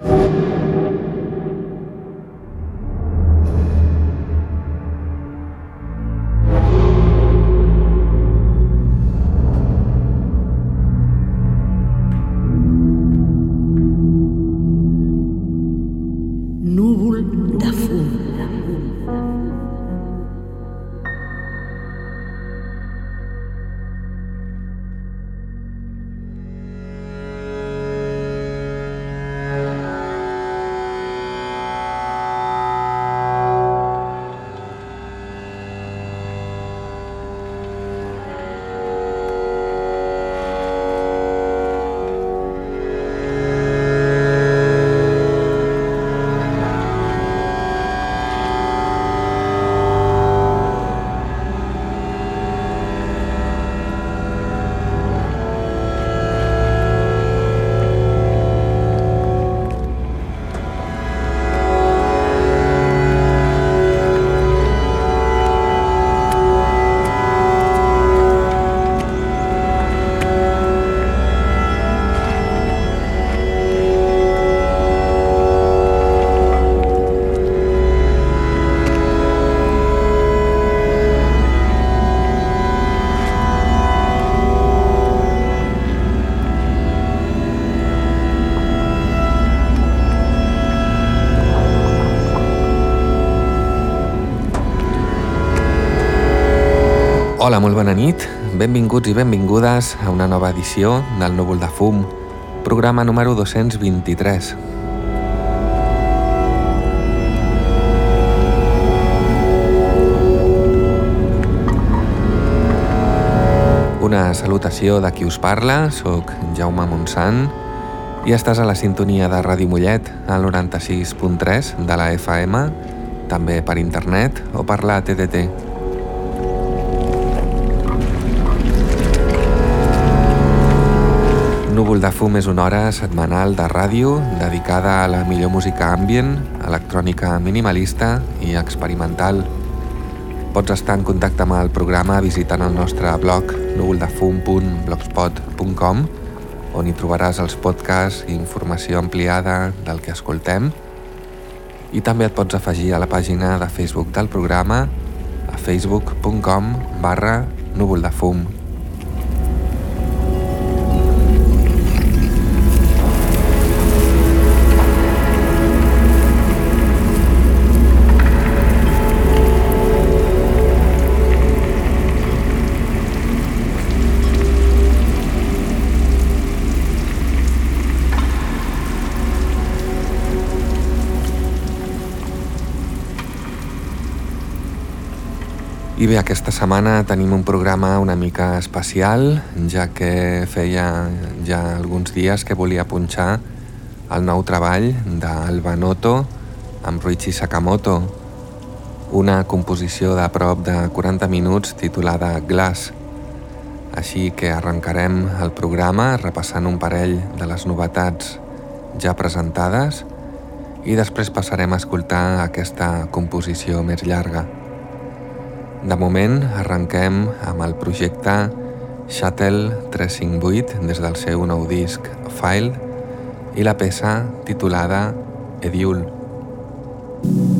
you. Nit. Benvinguts i benvingudes a una nova edició del Núvol de Fum, programa número 223. Una salutació de qui us parla, sóc Jaume Montsant i estàs a la sintonia de Ràdio Mollet al 96.3 de la FM, també per internet o per la TDT. Núvol de fum és una hora setmanal de ràdio dedicada a la millor música ambient, electrònica minimalista i experimental. Pots estar en contacte amb el programa visitant el nostre blog núvoldefum.blogspot.com on hi trobaràs els podcasts i informació ampliada del que escoltem i també et pots afegir a la pàgina de Facebook del programa a facebook.com barra núvoldefum.com I bé, aquesta setmana tenim un programa una mica especial, ja que feia ja alguns dies que volia punxar el nou treball d'Alba Noto amb Ruichi Sakamoto, una composició de prop de 40 minuts titulada Glass. Així que arrencarem el programa repassant un parell de les novetats ja presentades i després passarem a escoltar aquesta composició més llarga. De moment, arrenquem amb el projecte Shuttle 358 des del seu nou disc File i la peça titulada Ediul. Ediul.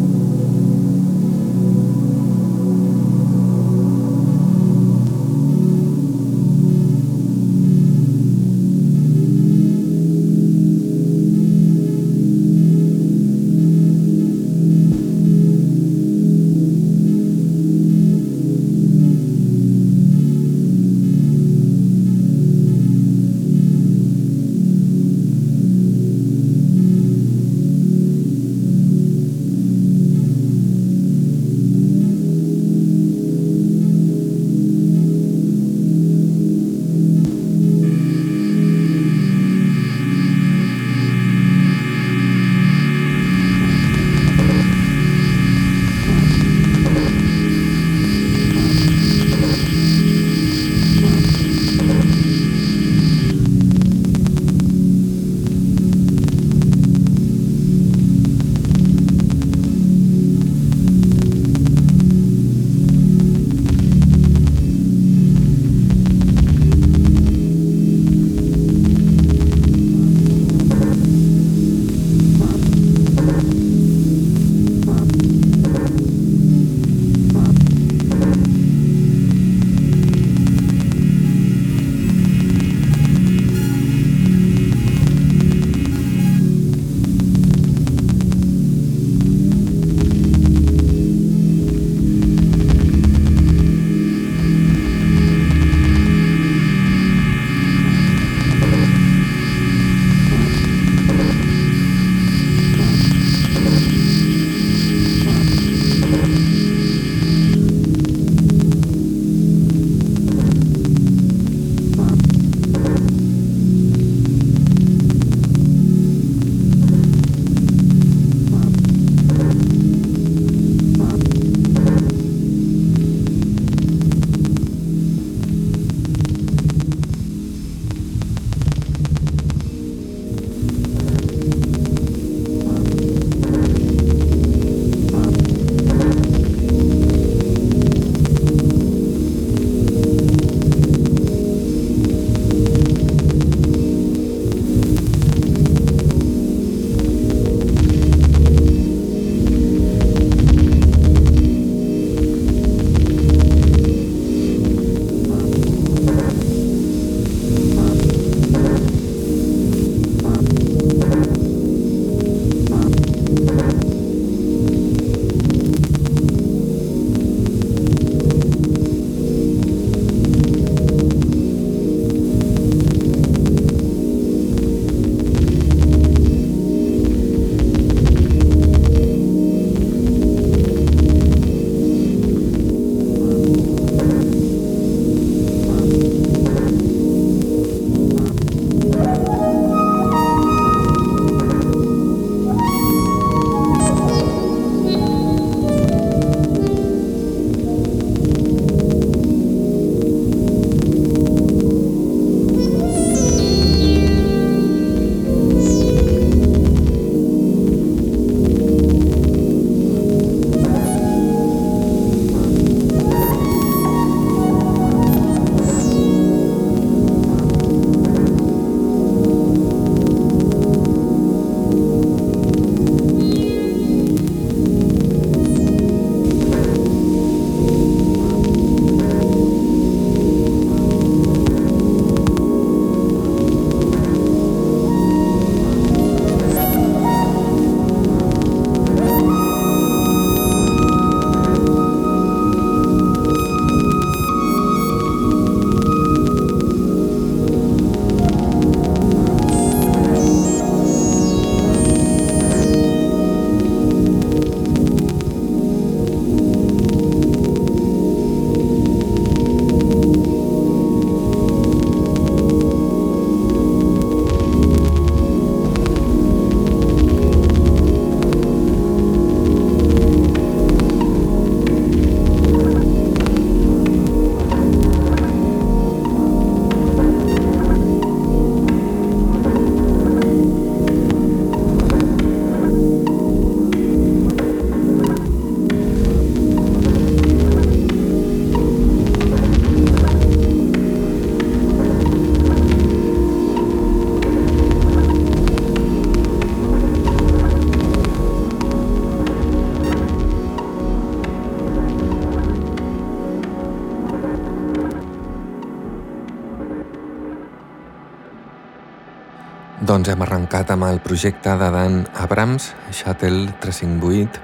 Doncs hem arrencat amb el projecte de Dan Abrams, Shuttle 358,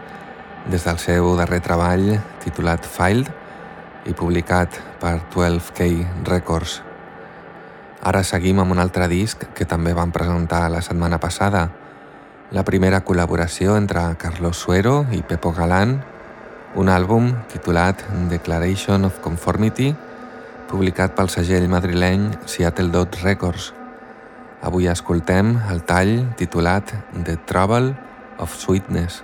des del seu darrer treball titulat Filed i publicat per 12K Records. Ara seguim amb un altre disc que també vam presentar la setmana passada, la primera col·laboració entre Carlos Suero i Pepo Galán, un àlbum titulat Declaration of Conformity, publicat pel segell madrileny Seattle Dot Records. Avui escoltem el tall titulat The Trouble of Sweetness.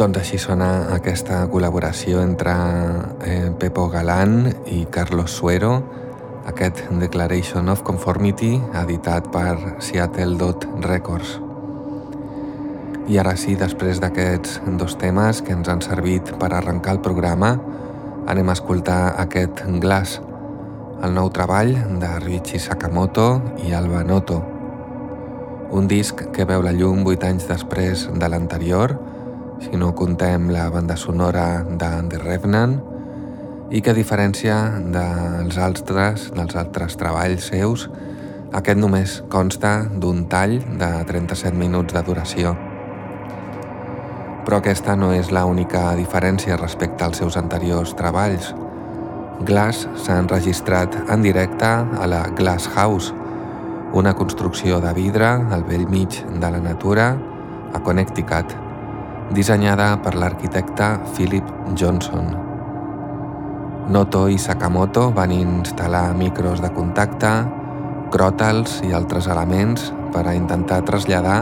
Doncs així sona aquesta col·laboració entre eh, Pepo Galán i Carlos Suero, aquest Declaration of Conformity editat per Seattle Dot Records. I ara sí, després d'aquests dos temes que ens han servit per arrencar el programa, anem a escoltar aquest Glass, el nou treball de Richie Sakamoto i Alba Noto. Un disc que veu la llum 8 anys després de l'anterior, si no contem la banda sonora de The Revenant, i que a diferència dels altres, dels altres treballs seus, aquest només consta d'un tall de 37 minuts de duració. Però aquesta no és la única diferència respecte als seus anteriors treballs. Glass s'ha enregistrat en directe a la Glass House, una construcció de vidre al vell mig de la natura a Connecticut, dissenyada per l'arquitecte Philip Johnson. Noto i Sakamoto van instal·lar micros de contacte, cròtals i altres elements per a intentar traslladar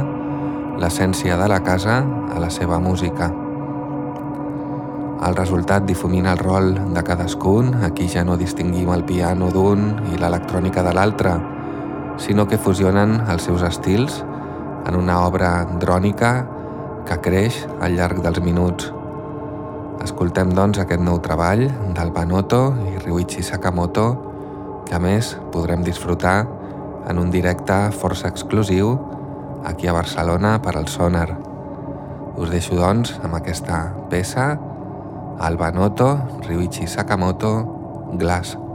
l'essència de la casa a la seva música. El resultat difumina el rol de cadascun, aquí ja no distinguim el piano d'un i l'electrònica de l'altre, sinó que fusionen els seus estils en una obra drònica que creix al llarg dels minuts. Escoltem, doncs, aquest nou treball del Banoto i Ryuichi Sakamoto, que a més podrem disfrutar en un directe força exclusiu aquí a Barcelona per al Sonar. Us deixo, doncs, amb aquesta peça, Albanoto, Ryuichi Sakamoto, Glass.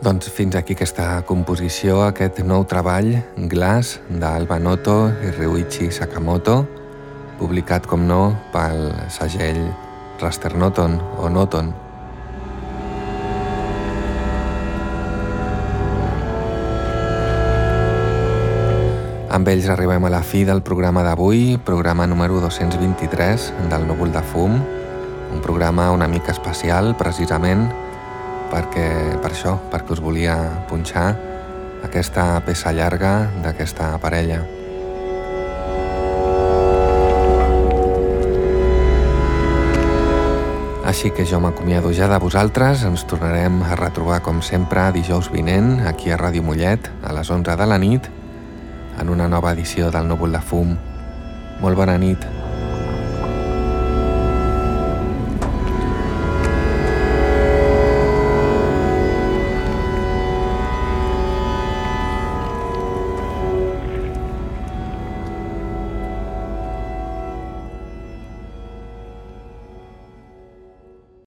Doncs fins aquí aquesta composició, aquest nou treball, Glass, d'Alba Noto i Ryuichi Sakamoto, publicat, com no, pel segell Raster Noton o Noton. Amb ells arribem a la fi del programa d'avui, programa número 223 del Núvol de Fum, un programa una mica especial precisament perquè, per això, perquè us volia punxar aquesta peça llarga d'aquesta parella. Així que jo m'acomiado ja de vosaltres, ens tornarem a retrobar com sempre dijous vinent aquí a Ràdio Mollet a les 11 de la nit en una nova edició del Núvol de Fum. Molt bona nit.